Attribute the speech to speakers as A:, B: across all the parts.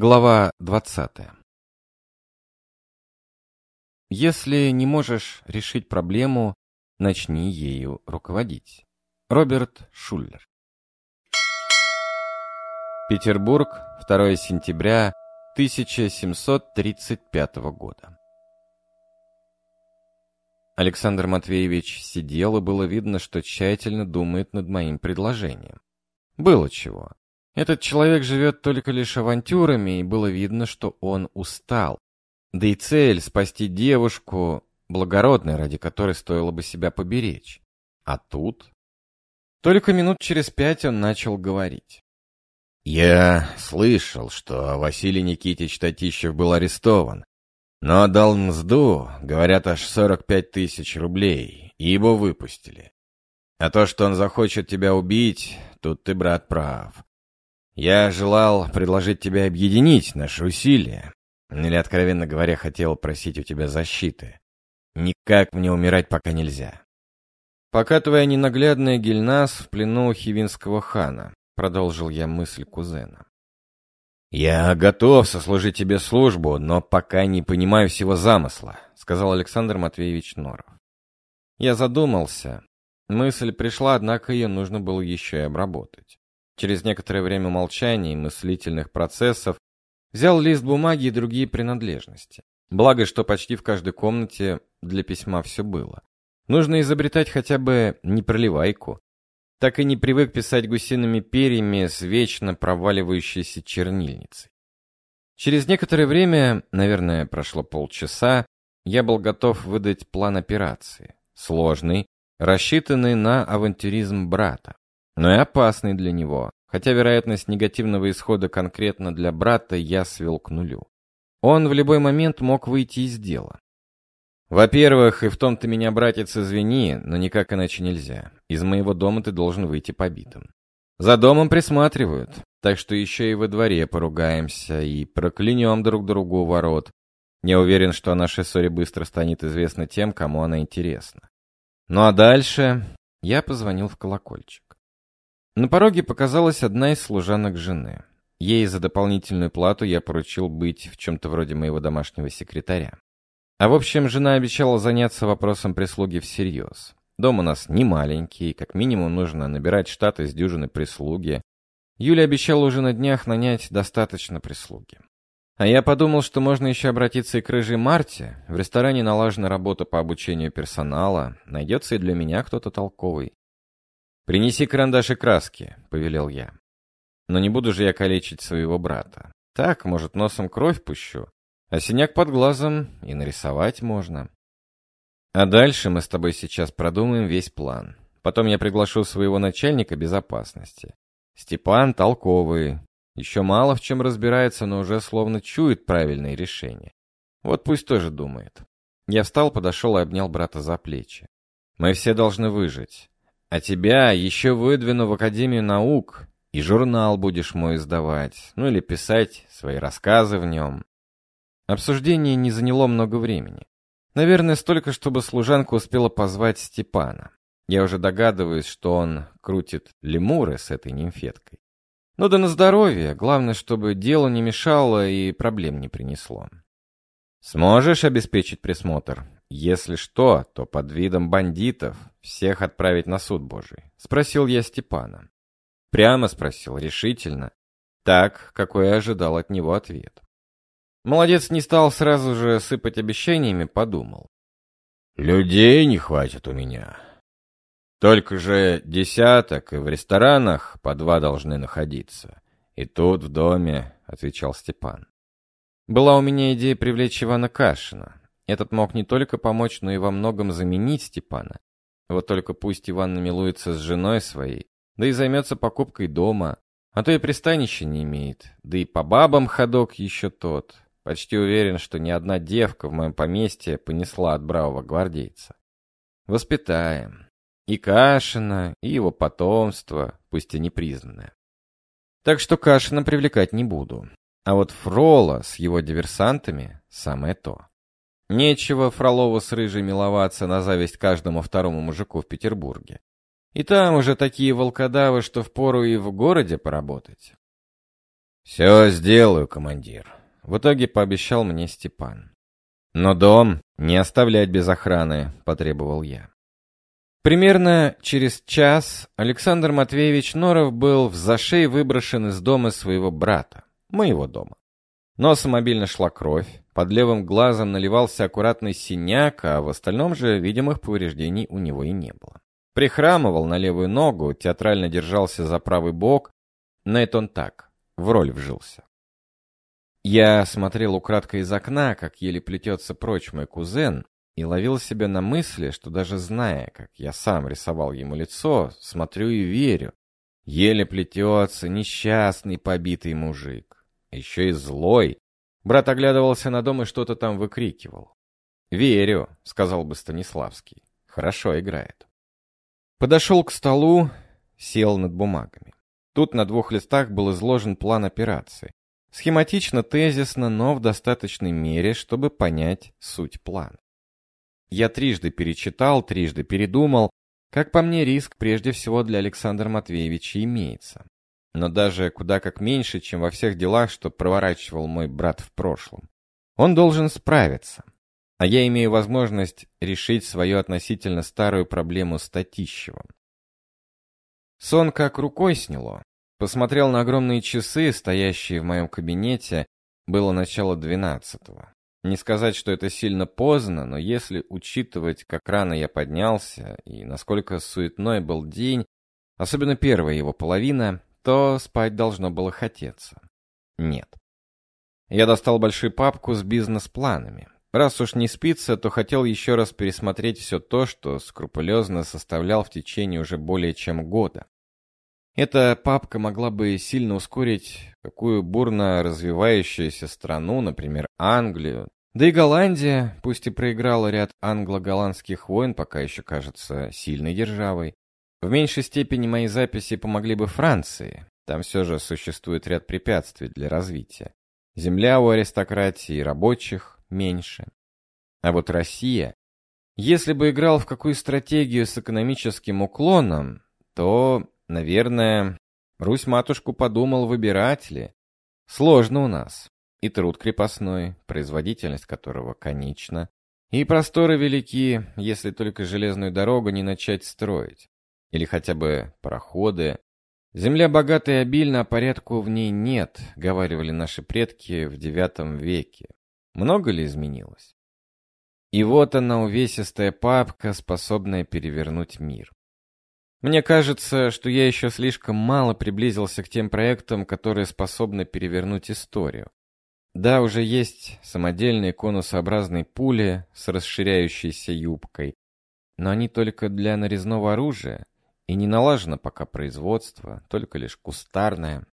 A: Глава 20. Если не можешь решить проблему, начни ею руководить. Роберт Шуллер. Петербург, 2 сентября 1735 года. Александр Матвеевич сидел, и было видно, что тщательно думает над моим предложением. Было чего. Этот человек живет только лишь авантюрами, и было видно, что он устал. Да и цель — спасти девушку, благородная, ради которой стоило бы себя поберечь. А тут... Только минут через пять он начал говорить.
B: «Я слышал, что Василий Никитич Татищев был арестован, но отдал мзду, говорят, аж 45 тысяч рублей, и его выпустили. А то, что он захочет тебя убить, тут ты, брат, прав. Я желал предложить тебе объединить наши усилия. Или, откровенно говоря, хотел просить у тебя защиты. Никак мне умирать пока нельзя.
A: Пока твоя ненаглядная Гильнас в плену хивинского хана, продолжил я мысль кузена.
B: «Я готов сослужить тебе службу, но пока не понимаю всего замысла», — сказал Александр Матвеевич Норов.
A: Я задумался. Мысль пришла, однако ее нужно было еще и обработать. Через некоторое время молчания и мыслительных процессов взял лист бумаги и другие принадлежности. Благо, что почти в каждой комнате для письма все было. Нужно изобретать хотя бы не проливайку. Так и не привык писать гусиными перьями с вечно проваливающейся чернильницей. Через некоторое время, наверное, прошло полчаса, я был готов выдать план операции. Сложный, рассчитанный на авантюризм брата но и опасный для него, хотя вероятность негативного исхода конкретно для брата я свел к нулю. Он в любой момент мог выйти из дела. Во-первых, и в том ты меня, братец, извини, но никак иначе нельзя. Из моего дома ты должен выйти побитым. За домом присматривают, так что еще и во дворе поругаемся и проклянем друг другу ворот. Не уверен, что о нашей ссоре быстро станет известно тем, кому она интересна. Ну а дальше я позвонил в колокольчик. На пороге показалась одна из служанок жены. Ей за дополнительную плату я поручил быть в чем-то вроде моего домашнего секретаря. А в общем, жена обещала заняться вопросом прислуги всерьез. Дом у нас не маленький, как минимум нужно набирать штат из дюжины прислуги. Юля обещала уже на днях нанять достаточно прислуги. А я подумал, что можно еще обратиться и к рыжей Марте. В ресторане налажена работа по обучению персонала. Найдется и для меня кто-то толковый. «Принеси карандаш и краски», — повелел я. «Но не буду же я калечить своего брата. Так, может, носом кровь пущу, а синяк под глазом и нарисовать можно. А дальше мы с тобой сейчас продумаем весь план. Потом я приглашу своего начальника безопасности. Степан толковый, еще мало в чем разбирается, но уже словно чует правильные решения. Вот пусть тоже думает. Я встал, подошел и обнял брата за плечи. Мы все должны выжить. А тебя еще выдвину в Академию наук, и журнал будешь мой издавать, ну или писать свои рассказы в нем. Обсуждение не заняло много времени. Наверное, столько, чтобы служанка успела позвать Степана. Я уже догадываюсь, что он крутит лемуры с этой нимфеткой. Ну да на здоровье, главное, чтобы дело не мешало и проблем не принесло. Сможешь обеспечить присмотр? Если что, то под видом бандитов всех отправить на суд Божий. Спросил я Степана. Прямо спросил, решительно. Так, какой я ожидал от него ответ. Молодец не стал сразу же сыпать обещаниями, подумал.
B: Людей не хватит у меня. Только же десяток, и в ресторанах по два должны находиться. И тут, в доме, — отвечал Степан.
A: Была у меня идея привлечь Ивана Кашина. Этот мог не только помочь, но и во многом заменить Степана. Вот только пусть Иван намилуется с женой своей, да и займется покупкой дома, а то и пристанища не имеет, да и по бабам ходок еще тот. Почти уверен, что ни одна девка в моем поместье понесла от бравого гвардейца. Воспитаем. И Кашина, и его потомство, пусть и непризнанное. Так что Кашина привлекать не буду. А вот Фрола с его диверсантами — самое то. Нечего Фролову с Рыжей миловаться на зависть каждому второму мужику в Петербурге. И там уже такие волкодавы, что впору и в городе поработать.
B: «Все сделаю, командир», — в итоге пообещал мне Степан. «Но дом не оставлять без охраны», — потребовал я.
A: Примерно через час Александр Матвеевич Норов был в зашей выброшен из дома своего брата, моего дома. Носом мобильно шла кровь, под левым глазом наливался аккуратный синяк, а в остальном же видимых повреждений у него и не было. Прихрамывал на левую ногу, театрально держался за правый бок, но это он так, в роль вжился. Я смотрел украдкой из окна, как еле плетется прочь мой кузен, и ловил себя на мысли, что даже зная, как я сам рисовал ему лицо, смотрю и верю. Еле плетется несчастный побитый мужик. Еще и злой. Брат оглядывался на дом и что-то там выкрикивал. «Верю», — сказал бы Станиславский. «Хорошо играет». Подошел к столу, сел над бумагами. Тут на двух листах был изложен план операции. Схематично, тезисно, но в достаточной мере, чтобы понять суть плана. Я трижды перечитал, трижды передумал. Как по мне, риск прежде всего для Александра Матвеевича имеется. Но даже куда как меньше, чем во всех делах, что проворачивал мой брат в прошлом. Он должен справиться. А я имею возможность решить свою относительно старую проблему с Татищевым. Сон как рукой сняло. Посмотрел на огромные часы, стоящие в моем кабинете. Было начало двенадцатого. Не сказать, что это сильно поздно, но если учитывать, как рано я поднялся и насколько суетной был день, особенно первая его половина, то спать должно было хотеться. Нет. Я достал большую папку с бизнес-планами. Раз уж не спится, то хотел еще раз пересмотреть все то, что скрупулезно составлял в течение уже более чем года. Эта папка могла бы сильно ускорить какую бурно развивающуюся страну, например, Англию. Да и Голландия, пусть и проиграла ряд англо-голландских войн, пока еще кажется сильной державой. В меньшей степени мои записи помогли бы Франции. Там все же существует ряд препятствий для развития. Земля у аристократии и рабочих меньше. А вот Россия, если бы играл в какую стратегию с экономическим уклоном, то Наверное, Русь-матушку подумал, выбирать ли. Сложно у нас. И труд крепостной, производительность которого конечна. И просторы велики, если только железную дорогу не начать строить. Или хотя бы пароходы. Земля богата и обильна, а порядку в ней нет, говаривали наши предки в девятом веке. Много ли изменилось? И вот она, увесистая папка, способная перевернуть мир. Мне кажется, что я еще слишком мало приблизился к тем проектам, которые способны перевернуть историю. Да, уже есть самодельные конусообразные пули с расширяющейся юбкой, но они только для нарезного оружия, и не налажено пока производство, только лишь кустарное.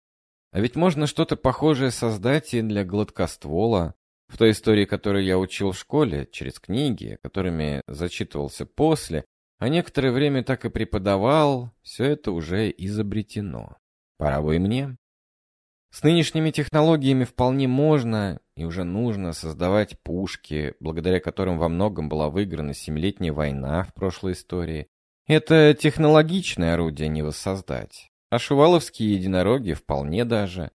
A: А ведь можно что-то похожее создать и для гладкоствола. В той истории, которую я учил в школе, через книги, которыми зачитывался после, а некоторое время так и преподавал, все это уже изобретено. Пора бы и мне. С нынешними технологиями вполне можно и уже нужно создавать пушки, благодаря которым во многом была выиграна Семилетняя война в прошлой истории. Это технологичное орудие не воссоздать. А шуваловские единороги вполне даже.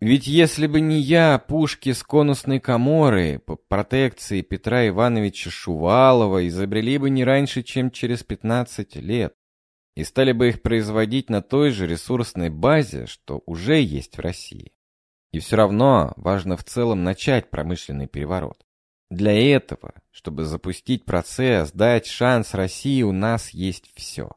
A: Ведь если бы не я, пушки с конусной коморы по протекции Петра Ивановича Шувалова изобрели бы не раньше, чем через 15 лет, и стали бы их производить на той же ресурсной базе, что уже есть в России. И все равно важно в целом начать промышленный переворот. Для этого, чтобы запустить процесс, дать шанс России, у нас есть все.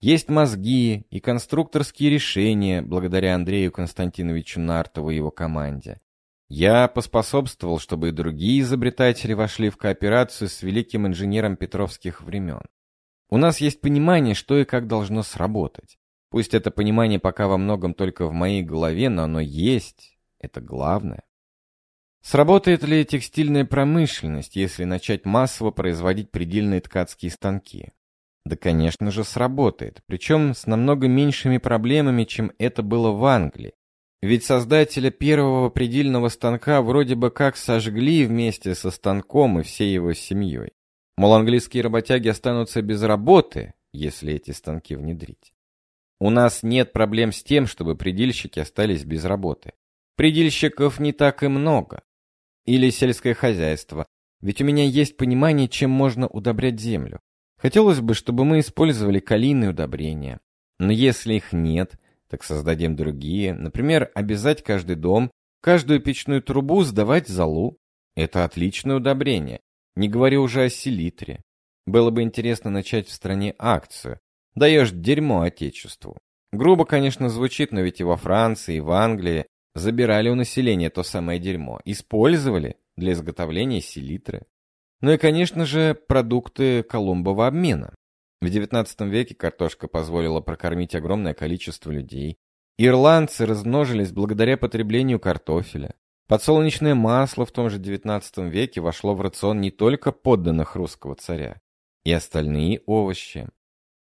A: Есть мозги и конструкторские решения, благодаря Андрею Константиновичу Нартову и его команде. Я поспособствовал, чтобы и другие изобретатели вошли в кооперацию с великим инженером петровских времен. У нас есть понимание, что и как должно сработать. Пусть это понимание пока во многом только в моей голове, но оно есть. Это главное. Сработает ли текстильная промышленность, если начать массово производить предельные ткацкие станки? Да, конечно же, сработает, причем с намного меньшими проблемами, чем это было в Англии. Ведь создателя первого предельного станка вроде бы как сожгли вместе со станком и всей его семьей. Мол, английские работяги останутся без работы, если эти станки внедрить. У нас нет проблем с тем, чтобы предельщики остались без работы. Предельщиков не так и много. Или сельское хозяйство. Ведь у меня есть понимание, чем можно удобрять землю. Хотелось бы, чтобы мы использовали калийные удобрения. Но если их нет, так создадим другие. Например, обязать каждый дом, каждую печную трубу сдавать залу. Это отличное удобрение. Не говоря уже о селитре. Было бы интересно начать в стране акцию. Даешь дерьмо отечеству. Грубо, конечно, звучит, но ведь и во Франции, и в Англии забирали у населения то самое дерьмо, использовали для изготовления селитры. Ну и, конечно же, продукты Колумбова обмена. В XIX веке картошка позволила прокормить огромное количество людей. Ирландцы размножились благодаря потреблению картофеля. Подсолнечное масло в том же XIX веке вошло в рацион не только подданных русского царя, и остальные овощи.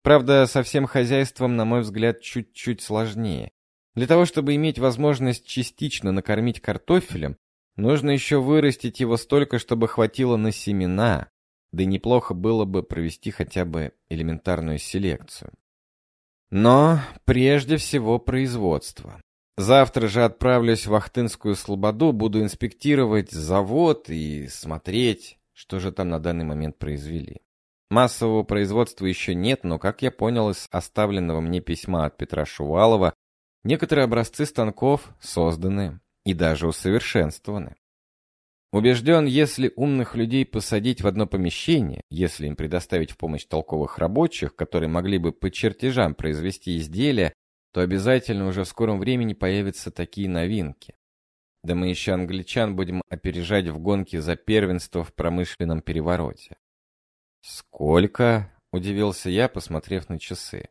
A: Правда, со всем хозяйством, на мой взгляд, чуть-чуть сложнее. Для того, чтобы иметь возможность частично накормить картофелем, нужно еще вырастить его столько, чтобы хватило на семена, да и неплохо было бы провести хотя бы элементарную селекцию. Но прежде всего производство. Завтра же отправлюсь в Ахтынскую Слободу, буду инспектировать завод и смотреть, что же там на данный момент произвели. Массового производства еще нет, но, как я понял из оставленного мне письма от Петра Шувалова, некоторые образцы станков созданы и даже усовершенствованы. Убежден, если умных людей посадить в одно помещение, если им предоставить в помощь толковых рабочих, которые могли бы по чертежам произвести изделия, то обязательно уже в скором времени появятся такие новинки. Да мы еще англичан будем опережать в гонке за первенство в промышленном перевороте. «Сколько?» — удивился я, посмотрев на часы.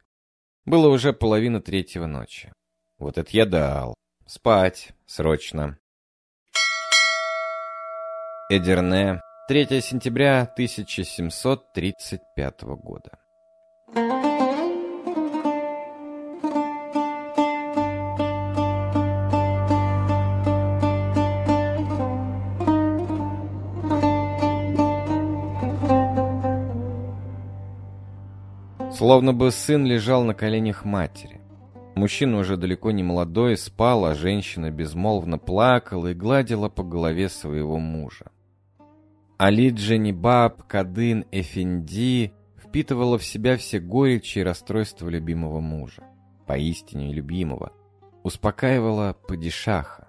A: Было уже половина третьего ночи. «Вот это я дал. Спать. Срочно». Эдерне, 3 сентября 1735 года. Словно бы сын лежал на коленях матери. Мужчина уже далеко не молодой, спал, а женщина безмолвно плакала и гладила по голове своего мужа. Али Дженибаб Кадын Эфенди впитывала в себя все горечи и расстройства любимого мужа, поистине любимого, успокаивала падишаха.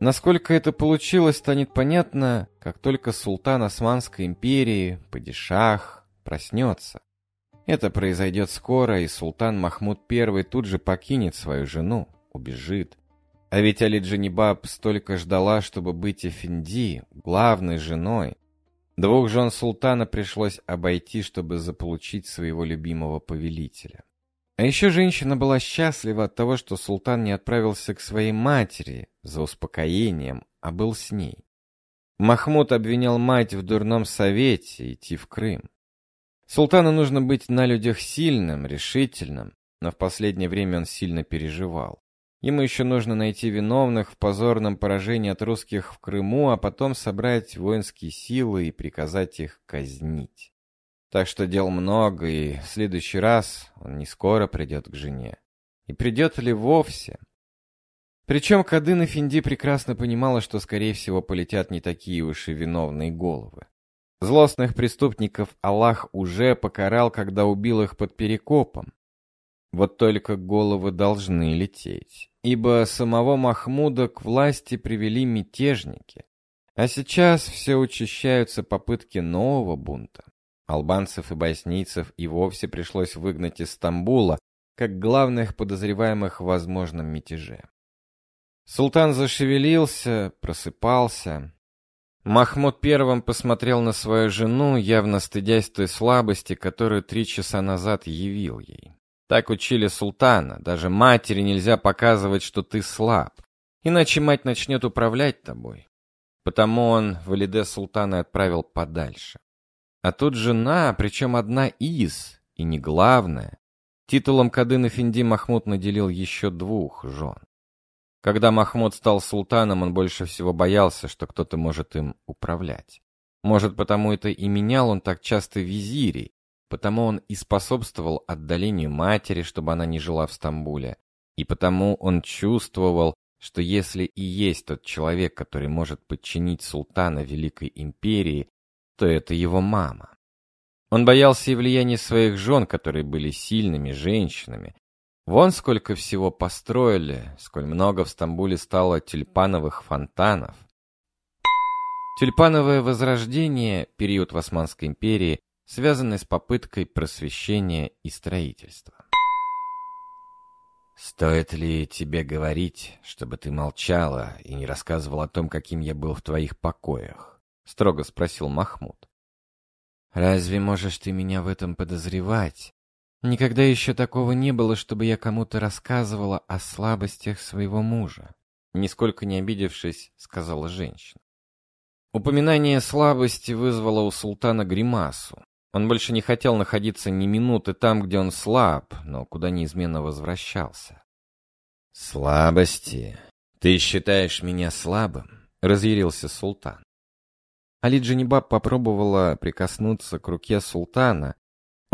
A: Насколько это получилось, станет понятно, как только султан Османской империи, падишах, проснется. Это произойдет скоро, и султан Махмуд I тут же покинет свою жену, убежит. А ведь Али Джанибаб столько ждала, чтобы быть Эфенди, главной женой. Двух жен султана пришлось обойти, чтобы заполучить своего любимого повелителя. А еще женщина была счастлива от того, что султан не отправился к своей матери за успокоением, а был с ней. Махмуд обвинял мать в дурном совете идти в Крым. Султану нужно быть на людях сильным, решительным, но в последнее время он сильно переживал. Ему еще нужно найти виновных в позорном поражении от русских в Крыму, а потом собрать воинские силы и приказать их казнить. Так что дел много, и в следующий раз он не скоро придет к жене. И придет ли вовсе? Причем Кадын Финди прекрасно понимала, что, скорее всего, полетят не такие уж и виновные головы. Злостных преступников Аллах уже покарал, когда убил их под Перекопом. Вот только головы должны лететь, ибо самого Махмуда к власти привели мятежники. А сейчас все учащаются попытки нового бунта. Албанцев и боснийцев и вовсе пришлось выгнать из Стамбула, как главных подозреваемых в возможном мятеже. Султан зашевелился, просыпался, Махмуд первым посмотрел на свою жену, явно стыдясь той слабости, которую три часа назад явил ей. Так учили султана, даже матери нельзя показывать, что ты слаб, иначе мать начнет управлять тобой. Потому он Валиде султана отправил подальше. А тут жена, причем одна из, и не главная. Титулом Кадын Эфенди Махмуд наделил еще двух жен. Когда Махмуд стал султаном, он больше всего боялся, что кто-то может им управлять. Может, потому это и менял он так часто визирей, потому он и способствовал отдалению матери, чтобы она не жила в Стамбуле, и потому он чувствовал, что если и есть тот человек, который может подчинить султана Великой Империи, то это его мама. Он боялся и влияния своих жен, которые были сильными женщинами. Вон сколько всего построили, сколь много в Стамбуле стало тюльпановых фонтанов. Тюльпановое возрождение, период в Османской империи, связанный с попыткой просвещения и строительства.
B: «Стоит ли тебе говорить, чтобы ты молчала и не рассказывал о том, каким я был в твоих покоях?» — строго спросил Махмуд.
A: «Разве можешь ты меня в этом подозревать? Никогда еще такого не было, чтобы я кому-то рассказывала о слабостях своего мужа», — нисколько не обидевшись, сказала женщина. Упоминание слабости вызвало у султана гримасу. Он больше не хотел находиться ни минуты там, где он слаб, но куда неизменно возвращался.
B: «Слабости? Ты считаешь меня слабым?» — разъярился султан.
A: Али Джанибаб попробовала прикоснуться к руке султана.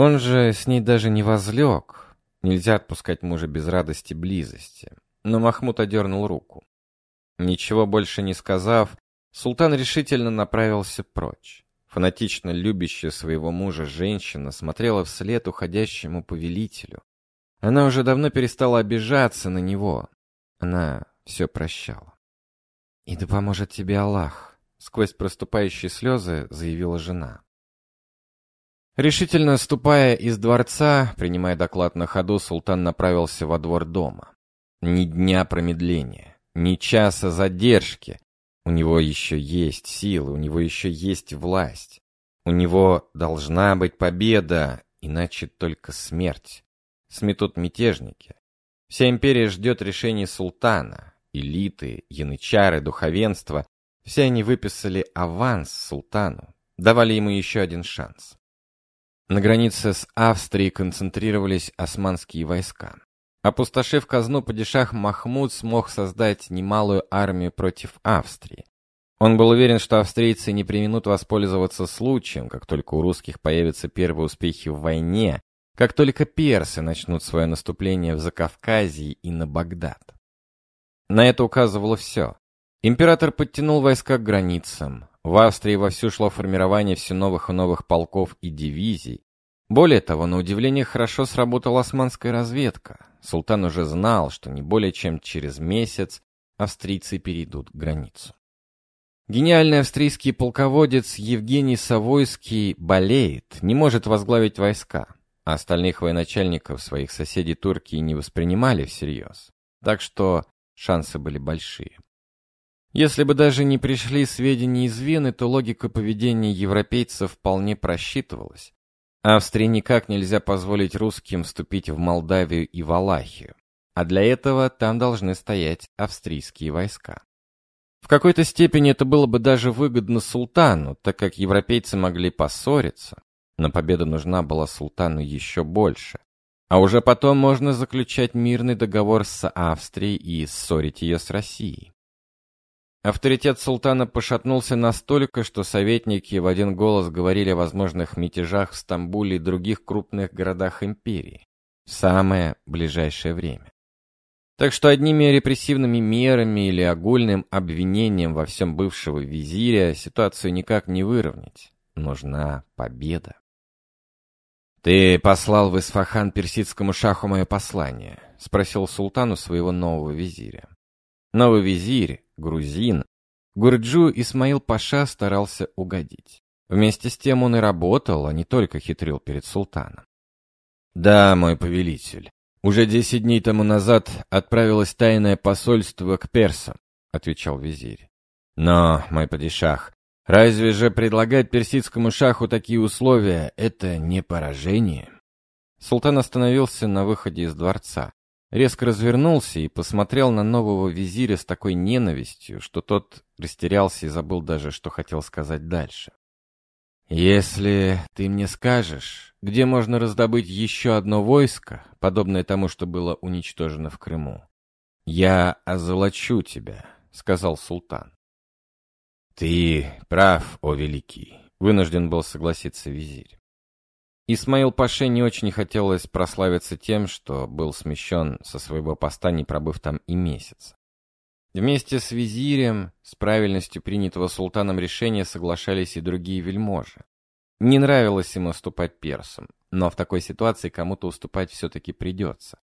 A: Он же с ней даже не возлег. Нельзя отпускать мужа без радости близости. Но Махмуд одернул руку. Ничего больше не сказав, султан решительно направился прочь. Фанатично любящая своего мужа женщина смотрела вслед уходящему повелителю. Она уже давно перестала обижаться на него. Она все прощала. «И да поможет тебе Аллах», — сквозь проступающие слезы заявила жена. Решительно ступая из дворца, принимая доклад на ходу, султан направился во двор дома. Ни дня промедления, ни часа задержки, у него еще есть силы, у него еще есть власть. У него должна быть победа, иначе только смерть. Сметут мятежники. Вся империя ждет решений султана. Элиты, янычары, духовенство. Все они выписали аванс султану. Давали ему еще один шанс. На границе с Австрией концентрировались османские войска. Опустошив казну, падишах Махмуд смог создать немалую армию против Австрии. Он был уверен, что австрийцы не применут воспользоваться случаем, как только у русских появятся первые успехи в войне, как только персы начнут свое наступление в Закавказье и на Багдад. На это указывало все. Император подтянул войска к границам. В Австрии вовсю шло формирование все новых и новых полков и дивизий. Более того, на удивление хорошо сработала османская разведка. Султан уже знал, что не более чем через месяц австрийцы перейдут границу. Гениальный австрийский полководец Евгений Савойский болеет, не может возглавить войска, а остальных военачальников своих соседей Турки не воспринимали всерьез. Так что шансы были большие. Если бы даже не пришли сведения из Вены, то логика поведения европейцев вполне просчитывалась. Австрии никак нельзя позволить русским вступить в Молдавию и Валахию, а для этого там должны стоять австрийские войска. В какой-то степени это было бы даже выгодно султану, так как европейцы могли поссориться, но победа нужна была султану еще больше. А уже потом можно заключать мирный договор с Австрией и ссорить ее с Россией. Авторитет султана пошатнулся настолько, что советники в один голос говорили о возможных мятежах в Стамбуле и других крупных городах империи в самое ближайшее время. Так что одними репрессивными мерами или огульным обвинением во всем бывшего визиря ситуацию никак не выровнять. Нужна победа. «Ты послал в Исфахан персидскому шаху мое послание?» — спросил султану своего нового визиря. Новый визирь, грузин, Гурджу Исмаил Паша старался угодить. Вместе с тем он и работал, а не только хитрил перед султаном.
B: «Да, мой повелитель, уже десять дней тому назад отправилось тайное посольство к персам», — отвечал визирь. «Но, мой падишах, разве же предлагать персидскому шаху такие условия — это не поражение?»
A: Султан остановился на выходе из дворца резко развернулся и посмотрел на нового визиря с такой ненавистью, что тот растерялся и забыл даже, что хотел сказать дальше. «Если ты мне скажешь, где можно раздобыть еще одно войско, подобное тому, что было уничтожено в Крыму, я озолочу тебя», — сказал султан.
B: «Ты прав, о великий», — вынужден был согласиться визирь.
A: Исмаил Паше не очень хотелось прославиться тем, что был смещен со своего поста, не пробыв там и месяц. Вместе с визирем с правильностью принятого султаном решения соглашались и другие вельможи. Не нравилось ему уступать персам, но в такой ситуации кому-то уступать все-таки придется.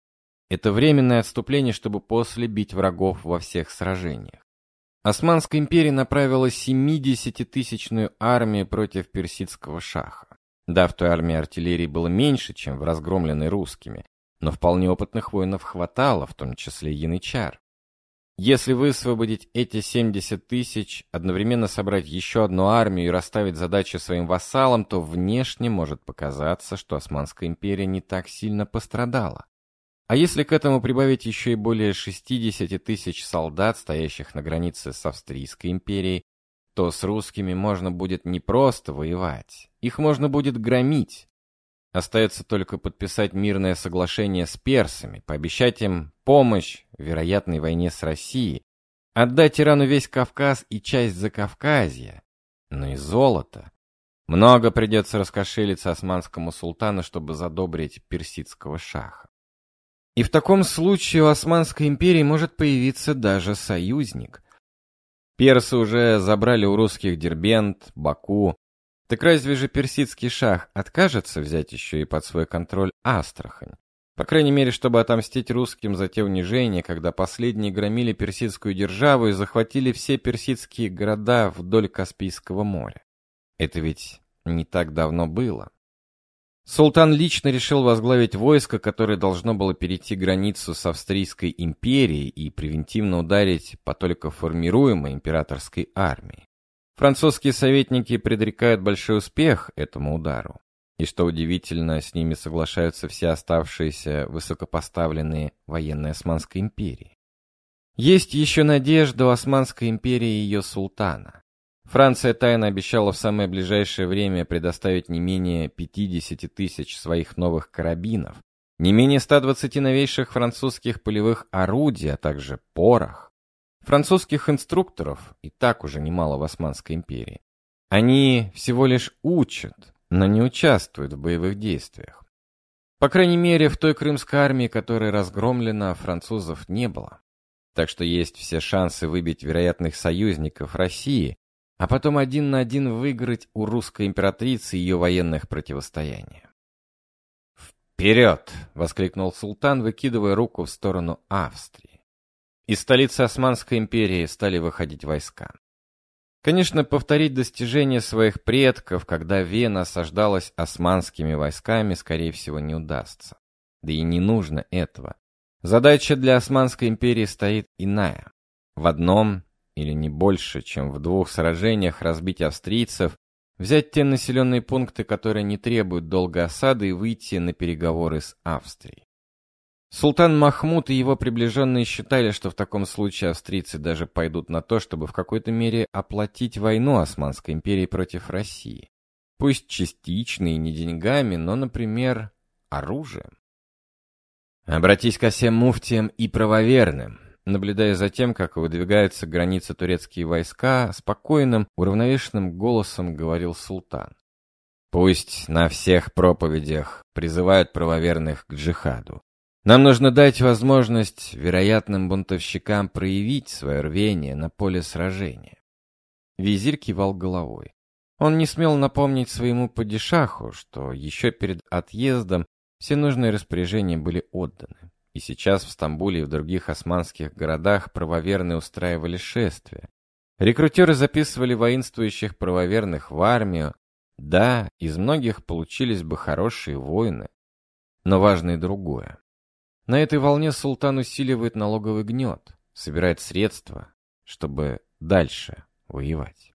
A: Это временное отступление, чтобы после бить врагов во всех сражениях. Османская империя направила 70-тысячную армию против персидского шаха. Да, в той армии артиллерии было меньше, чем в разгромленной русскими, но вполне опытных воинов хватало, в том числе янычар. Если высвободить эти 70 тысяч, одновременно собрать еще одну армию и расставить задачи своим вассалам, то внешне может показаться, что Османская империя не так сильно пострадала. А если к этому прибавить еще и более 60 тысяч солдат, стоящих на границе с Австрийской империей, то с русскими можно будет не просто воевать, их можно будет громить. Остается только подписать мирное соглашение с персами, пообещать им помощь в вероятной войне с Россией, отдать Ирану весь Кавказ и часть Закавказья, но и золото. Много придется раскошелиться османскому султану, чтобы задобрить персидского шаха. И в таком случае у Османской империи может появиться даже союзник. Персы уже забрали у русских Дербент, Баку, так разве же персидский шах откажется взять еще и под свой контроль Астрахань? По крайней мере, чтобы отомстить русским за те унижения, когда последние громили персидскую державу и захватили все персидские города вдоль Каспийского моря. Это ведь не так давно было. Султан лично решил возглавить войско, которое должно было перейти границу с Австрийской империей и превентивно ударить по только формируемой императорской армии. Французские советники предрекают большой успех этому удару. И что удивительно, с ними соглашаются все оставшиеся высокопоставленные военные Османской империи. Есть еще надежда у Османской империи и ее султана. Франция тайно обещала в самое ближайшее время предоставить не менее 50 тысяч своих новых карабинов, не менее 120 новейших французских полевых орудий, а также порох. Французских инструкторов и так уже немало в Османской империи. Они всего лишь учат, но не участвуют в боевых действиях. По крайней мере, в той крымской армии, которая разгромлена, французов не было. Так что есть все шансы выбить вероятных союзников России, а потом один на один выиграть у русской императрицы ее военных противостояния. «Вперед!» — воскликнул султан, выкидывая руку в сторону Австрии. Из столицы Османской империи стали выходить войска. Конечно, повторить достижения своих предков, когда Вена осаждалась османскими войсками, скорее всего, не удастся. Да и не нужно этого. Задача для Османской империи стоит иная. В одном, или не больше, чем в двух сражениях разбить австрийцев, взять те населенные пункты, которые не требуют долгой осады, и выйти на переговоры с Австрией. Султан Махмуд и его приближенные считали, что в таком случае австрийцы даже пойдут на то, чтобы в какой-то мере оплатить войну Османской империи против России. Пусть частично и не деньгами, но, например, оружием. Обратись ко всем муфтиям и правоверным, наблюдая за тем, как выдвигаются границы турецкие войска, спокойным, уравновешенным голосом говорил султан. Пусть на всех проповедях призывают правоверных к джихаду. Нам нужно дать возможность вероятным бунтовщикам проявить свое рвение на поле сражения. Визирь кивал головой. Он не смел напомнить своему падишаху, что еще перед отъездом все нужные распоряжения были отданы. И сейчас в Стамбуле и в других османских городах правоверные устраивали шествия. Рекрутеры записывали воинствующих правоверных в армию. Да, из многих получились бы хорошие воины. Но важно и другое. На этой волне султан усиливает налоговый гнет, собирает средства, чтобы дальше воевать.